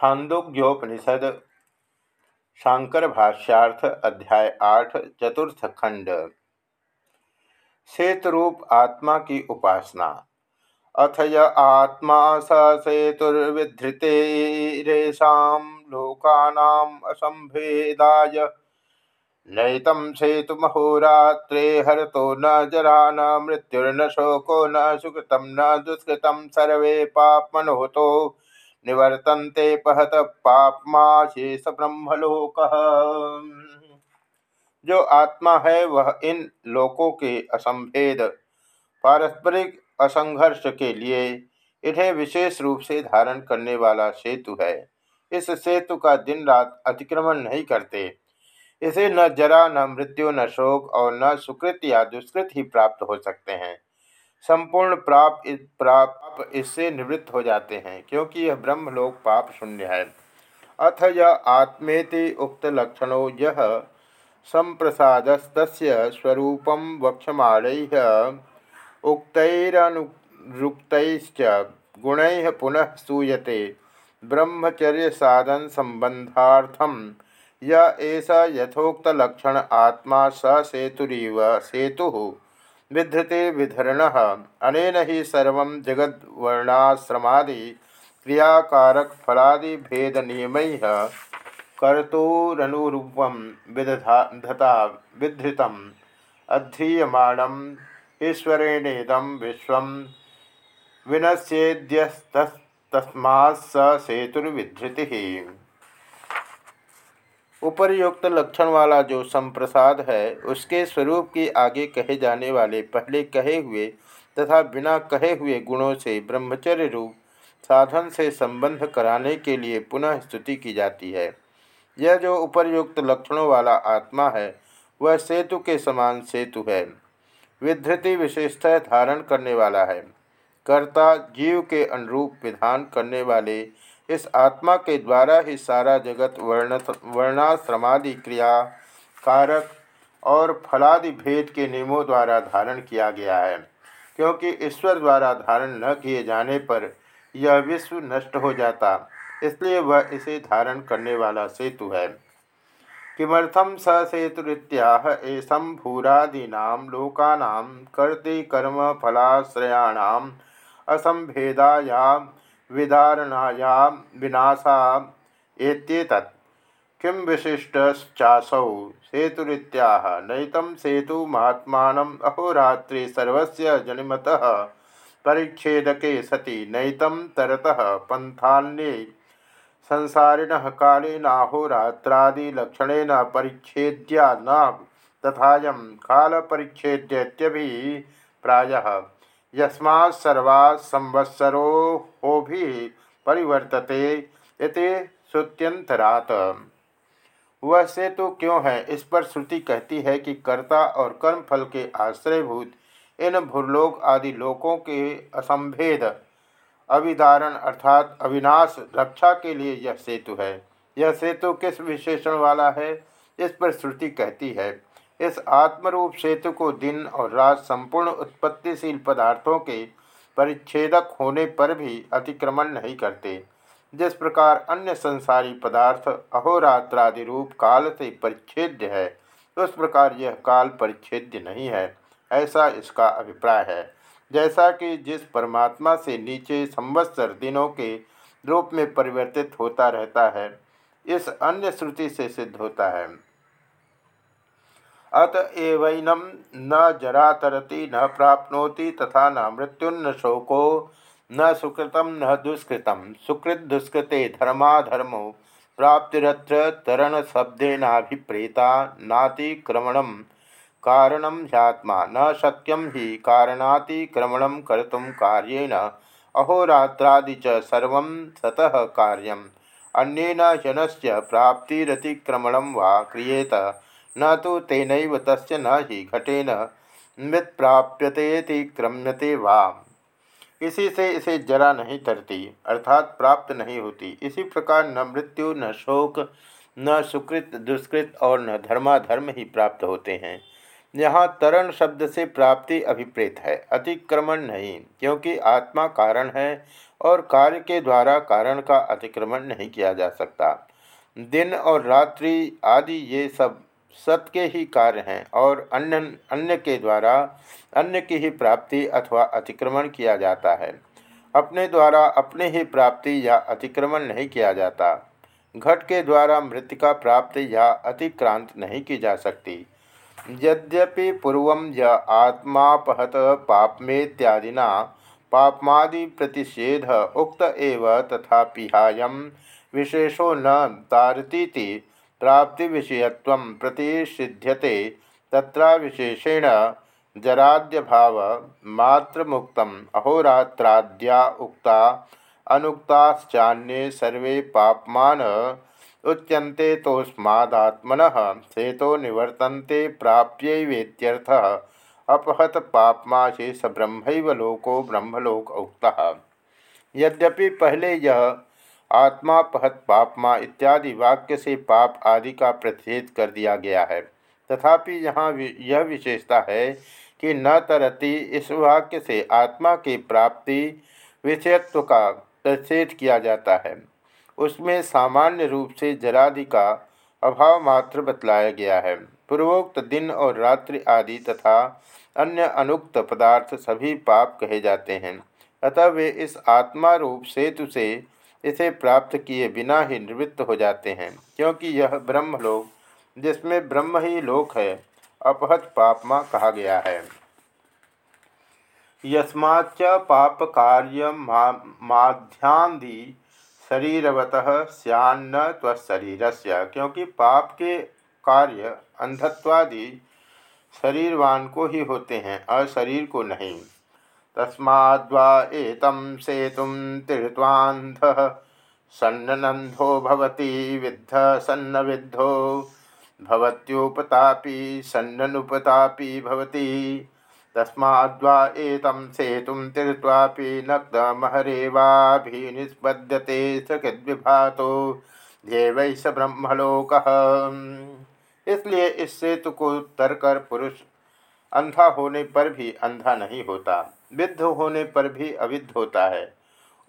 छांदोग्योपनिषद शांकर भाष्यार्थ अध्याय आठ, चतुर्थ खंड। सेतुरूप आत्मा की उपासना। अथ य आत्मा स सेतुर्विधृतेरेशा लोकानाम असंभेदाय। नैतम सेतुमहोरात्रे हरतो न जरा न मृत्युर्न शोको न सुकृतम न दुष्कृतम सर्वे पापमनोतो। निवर्तन्ते पहत पापमा शेष ब्रह्मलोक जो आत्मा है, वह इन लोकों के असंभेद पारस्परिक असंघर्ष के लिए इन्हें विशेष रूप से धारण करने वाला सेतु है। इस सेतु का दिन रात अतिक्रमण नहीं करते। इसे न जरा, न मृत्यु, न शोक और न सुकृत या दुष्कृत ही प्राप्त हो सकते हैं। संपूर्ण प्राप प्राप इससे निवृत्त हो जाते हैं, क्योंकि यह ब्रह्मलोक पाप शून्य है। अथ यह आत्मेति उक्त लक्षणों यह संप्रसादस्त स्वरूप वक्षमाण उक्तरुक्त गुण पुनः सूयते ब्रह्मचर्य साधन संबंधार्थम यह यथोक्त लक्षण आत्मा स सेतुरीव, सेतु विधृते विधरण। अनेन ही सर्व जगद्वर्णाश्रमादि क्रियाकारक फलादि भेद नियम कर्तूरनुरूपम विदधता विधृत अध्रीयमाणम ईश्वरेणेदम विश्व विनश्येद्यस्तस्मा स सेतुर्विधृति। उपर्युक्त लक्षण वाला जो संप्रसाद है, उसके स्वरूप के आगे कहे जाने वाले पहले कहे हुए तथा बिना कहे हुए गुणों से ब्रह्मचर्य रूप साधन से संबंध कराने के लिए पुनः स्तुति की जाती है। यह जो उपर्युक्त लक्षणों वाला आत्मा है, वह सेतु के समान सेतु है। विधृति विशेषतः धारण करने वाला है। कर्ता जीव के अनुरूप विधान करने वाले इस आत्मा के द्वारा ही सारा जगत वर्ण, वर्णाश्रमादि क्रिया कारक और फलादि भेद के नियमों द्वारा धारण किया गया है। क्योंकि ईश्वर द्वारा धारण न किए जाने पर यह विश्व नष्ट हो जाता, इसलिए वह इसे धारण करने वाला सेतु है। किमर्थम स सेतुरीत्याह एसम भूरादीना लोकाना कर्ति कर्म फलाश्रयाणाम असंभेदाया विदारणाया विनाशा एत्येतत्। किं विशिष्टश्चासौ? सेतुरीत्याह। नैतं सेतुमात्मानम् अहोरात्रि सर्वस्य जनिमतः परिच्छेदके सति। नैतं तरतः पन्थान्ये संसारिणः कालेनाहोरात्रादिलक्षणेन परिच्छेद्या न तथायं कालपरिच्छेद्यत्यभिप्रायः यस्मा सर्वा संवत्सरो भी परिवर्तते इति श्रुत्यंतरात वह से तो क्यों है? इस पर श्रुति कहती है कि कर्ता और कर्म फल के आश्रयभूत, इन भूलोक आदि लोकों के असंभेद, अविदारण अर्थात अविनाश रक्षा के लिए यह सेतु है। यह सेतु किस विशेषण वाला है? इस पर श्रुति कहती है इस आत्मरूप सेतु को दिन और रात संपूर्ण उत्पत्तिशील पदार्थों के परिच्छेदक होने पर भी अतिक्रमण नहीं करते, जिस प्रकार अन्य संसारी पदार्थ अहोरात्रादि रूप काल से परिच्छेद्य है, उस प्रकार यह काल परिच्छेद्य नहीं है, ऐसा इसका अभिप्राय है। जैसा कि जिस परमात्मा से नीचे संवत्सर दिनों के रूप में परिवर्तित होता रहता है, इस अन्य श्रुति से सिद्ध होता है। अत न जरा तरती न प्राप्नोति तथा न मृत्युन्न शोको, न सुकृत न दुष्कृत। सुकृत दुष्कृते धर्माधर्मो प्राप्तिरत्र तरण शब्देनाभिप्रेता नातिक्रमण कारण ह्यात्मा। न शक्यम ही कारणातिक्रमण कर्तुम कार्येण अहोरात्रादि च सर्व सतः कार्यम। अन्येन जनस्य प्राप्तिरतिक्रमण वा क्रियेत न तो तेन तस् न ही घटेन। मृत क्रम्यते वा इसी से इसे जरा नहीं तरती अर्थात प्राप्त नहीं होती। इसी प्रकार न मृत्यु, न शोक, न सुकृत, दुष्कृत और न धर्माधर्म ही प्राप्त होते हैं। यहाँ तरण शब्द से प्राप्ति अभिप्रेत है, अतिक्रमण नहीं, क्योंकि आत्मा कारण है और कार्य के द्वारा कारण का अतिक्रमण नहीं किया जा सकता। दिन और रात्रि आदि ये सब सत के ही कार्य हैं और अन्य अन्य के द्वारा, अन्य की ही प्राप्ति अथवा अतिक्रमण किया जाता है। अपने द्वारा अपने ही प्राप्ति या अतिक्रमण नहीं किया जाता। घट के द्वारा मृतिका प्राप्ति या अतिक्रांत नहीं की जा सकती। यद्यपि पूर्व य आत्मापहत पापमेत्यादिना, पापमादि प्रतिषेध उक्त एव तथा पिहायम विशेषो न तारती प्राप्ति विषयत्व प्रतिषिध्यते तत्र विशेषेण जराद्य भाव मात्र मुक्त अहोरात्राद्या उक्ता अनुक्ताश्चान्ये सर्वे पापमान उच्यन्ते तोस्मादात्मन सेतो निवर्तन्ते प्राप्येत्यर्थ अपहत पापमा शेष ब्रह्म लोको ब्रह्मलोक उक्ता। यद्यपि पहले यह आत्मा, पहत पापमा इत्यादि वाक्य से पाप आदि का प्रतिषेध कर दिया गया है। तथापि यहाँ यह विशेषता है कि न तरती इस वाक्य से आत्मा की प्राप्ति विषयत्व का प्रतिषेध किया जाता है। उसमें सामान्य रूप से जरादि का अभाव मात्र बतलाया गया है। पूर्वोक्त दिन और रात्रि आदि तथा अन्य अनुक्त पदार्थ सभी पाप कहे जाते हैं। अतः वे इस आत्मा रूप सेतु से इसे प्राप्त किए बिना ही निवृत्त हो जाते हैं, क्योंकि यह ब्रह्मलोक, जिसमें ब्रह्म ही लोक है, अपहत पापमा कहा गया है। यस्माच्च पाप कार्य माध्यांधि शरीरवत सन्न त्वशरीर से क्योंकि पाप के कार्य अंधत्वादि शरीरवान को ही होते हैं, और शरीर को नहीं। तस्माद्वा एतम सेतुम तीर्थवांध सन्नंधो भवती, विद्ध सन्न विद्धो भवत्युपतापी, सन्ननुपतापी भवती। तस्माद्वा एतं सेतुं तीर्त्वापि नग्धमहरेवाभिनिष्पद्यते सकृद्विभातो ध्येवै स ब्रह्मलोक। इसलिए इस सेतु को तरकर पुरुष अंधा होने पर भी अंधा नहीं होता। विद्ध होने पर भी अविद्ध होता है।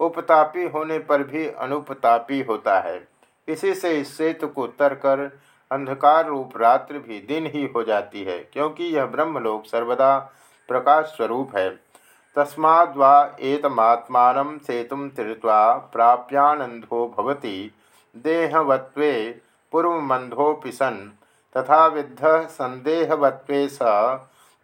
उपतापी होने पर भी अनुपतापी होता है। इसी से इस सेतु को तरकर अंधकार रूप रात्रि भी दिन ही हो जाती है, क्योंकि यह ब्रह्मलोक सर्वदा प्रकाश स्वरूप है। तस्माद्वा एतमात्मान सेतुम तीर्थवा प्राप्यानंदो भवति देहवत्वे पूर्वमंधोपि सन्। तथा विद्ध संदेहवत्वे स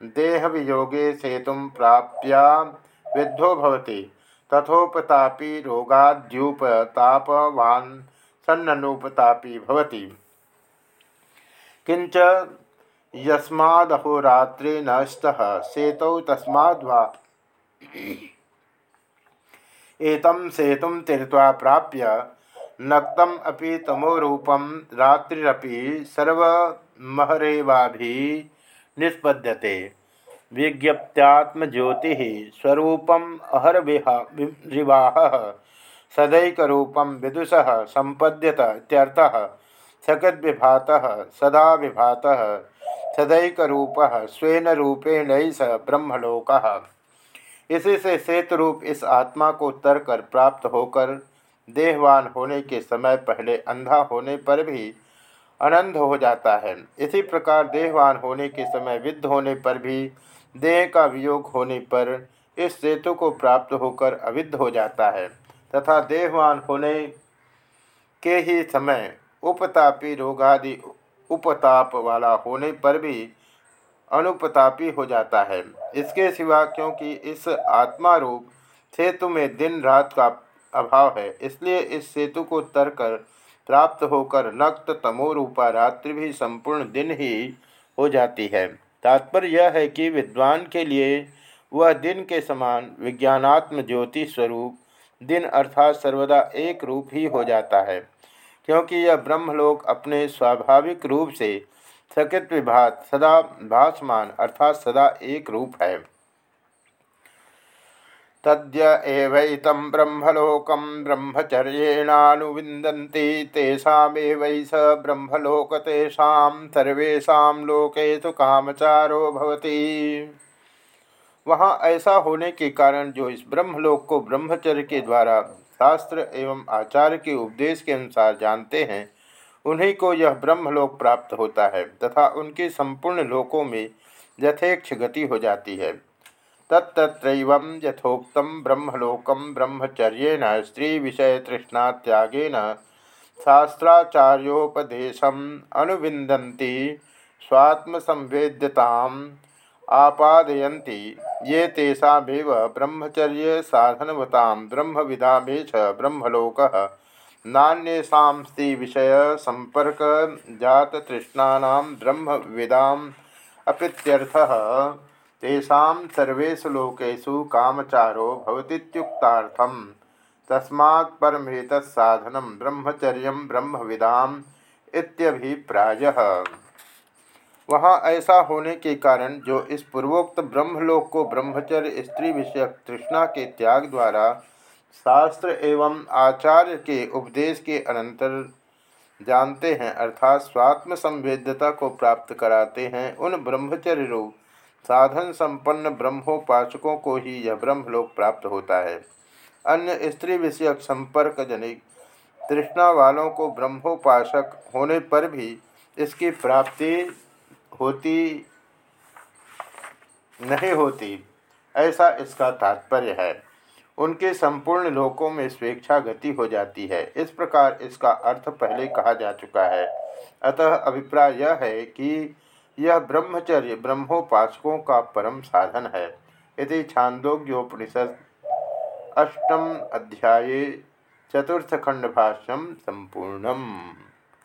देहवियोगे सेतुम प्राप्या विद्धो भवति। तथोपतापी रोगाद्युपतापवान् सन्ननुपतापी भवति। किंच यस्मादहोरात्रे नष्टः, सेतौ तस्माद्वा एतं सेतुं तीर्त्वा प्राप्य नक्तम अपि तमोरूपम रात्रिरपि सर्वमहरेवाभि निष्पद्यते। विज्ञप्त्यात्मज्योति स्वरूपम अहरविवाह सदैकरूपम विदुष संपद्यत इत्यर्थः सकद्विभातः सदा विभात सदैक स्वेन रूपेण स ब्रह्मलोक। इसी से सेतु रूप इस आत्मा को तर कर प्राप्त होकर देहवान होने के समय पहले अंधा होने पर भी आनंद हो जाता है। इसी प्रकार देहवान होने के समय, विद्ध होने पर भी, देह का वियोग होने पर इस सेतु को प्राप्त होकर अविद्ध हो जाता है। तथा देहवान होने के ही समय, उपतापी रोगादि उपताप वाला होने पर भी अनुपतापी हो जाता है। इसके सिवा क्योंकि इस आत्मा रूप सेतु में दिन रात का अभाव है, इसलिए इस सेतु को तर कर प्राप्त होकर नक्त तमोरूपा रात्रि भी संपूर्ण दिन ही हो जाती है। तात्पर्य यह है कि विद्वान के लिए वह दिन के समान विज्ञानात्म ज्योति स्वरूप दिन अर्थात सर्वदा एक रूप ही हो जाता है, क्योंकि यह ब्रह्मलोक अपने स्वाभाविक रूप से सकृत विभात सदा भासमान अर्थात सदा एक रूप है। तद्य एवं ब्रह्मलोकम ब्रह्मचर्येणानुविंदन्ति तेषामेव स ब्रह्मलोक तेषां सर्वेषां कामचारो भवति। वहाँ ऐसा होने के कारण जो इस ब्रह्मलोक को ब्रह्मचर्य के द्वारा शास्त्र एवं आचार्य के उपदेश के अनुसार जानते हैं, उन्हीं को यह ब्रह्मलोक प्राप्त होता है, तथा उनके संपूर्ण लोकों में यथेक्ष गति हो जाती है। तत्र यथोक्त ब्रह्मलोक ब्रह्मचर्य स्त्री विषय तृष्णा त्यागेन शास्त्राचार्योपदेशम अनुविंदती स्वात्मसंवेद्यता आपादयन्ति। ये तेषामेव ब्रह्मचर्य साधनवता ब्रह्म विदामेश ब्रह्मलोक। तृष्णा ब्रह्म विदाम अपित्यर्थः तेषां सर्वेषु लोकेषु कामचारो भवतीत्युक्तार्थम्। तस्मात् परमेतत्साधनं ब्रह्मचर्य ब्रह्म विदाम इत्यभिप्रायः। वहाँ ऐसा होने के कारण जो इस पूर्वोक्त ब्रह्मलोक को ब्रह्मचर्य, स्त्री विषयक तृष्णा के त्याग द्वारा शास्त्र एवं आचार्य के उपदेश के अनंतर जानते हैं अर्थात स्वात्म संवेद्यता को प्राप्त कराते हैं, उन ब्रह्मचर्य रूप साधन संपन्न ब्रह्मोपासकों को ही यह ब्रह्मलोक प्राप्त होता है। अन्य स्त्री विषयक संपर्क जनिक तृष्णा वालों को ब्रह्मोपासक होने पर भी इसकी प्राप्ति होती नहीं होती, ऐसा इसका तात्पर्य है। उनके संपूर्ण लोकों में स्वेच्छा गति हो जाती है। इस प्रकार इसका अर्थ पहले कहा जा चुका है। अतः अभिप्राय यह है कि यह ब्रह्मचर्य ब्रह्मोपासकों का परम साधन है। यदि छांदोग्योपनिषद अष्टम अध्याये चतुर्थखंड भाष्यम संपूर्णम।